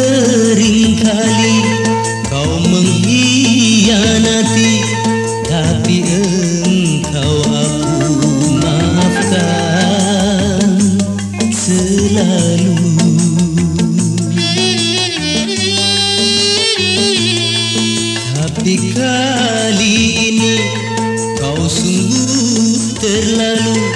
sering kali kau mengkhianati tapi engkau aku maafkan selalu. Tapi kali ini kau sungguh terlalu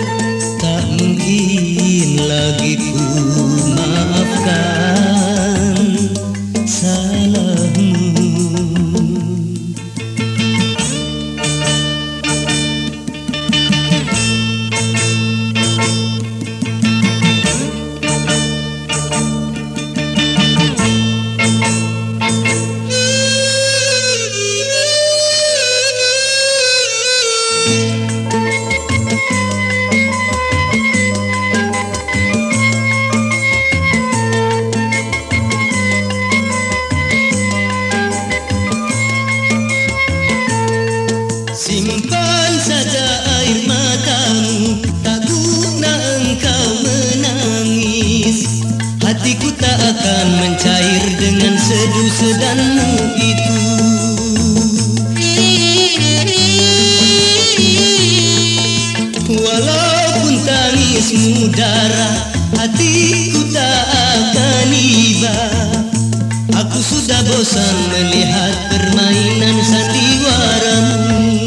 akan mencair dengan sedu sedanmu itu. Walaupun tangismu darah Hatiku tak akan iba. Aku sudah bosan melihat permainan sandiwaramu.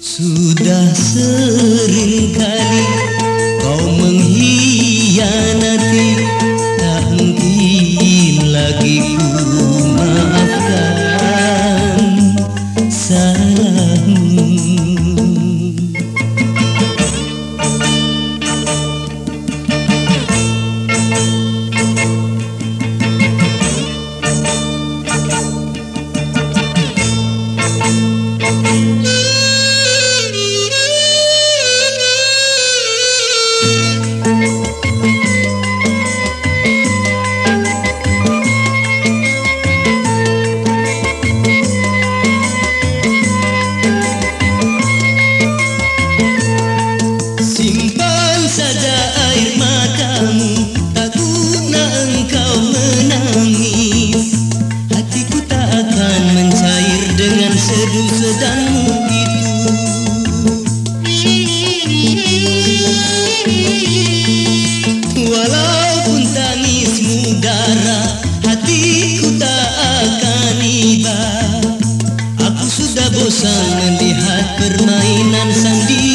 Sudah sering kali Música dengan sedu sedanmu itu Walaupun tangismu darah Hatiku tak akan iba. Aku sudah bosan melihat permainan sandiwaramu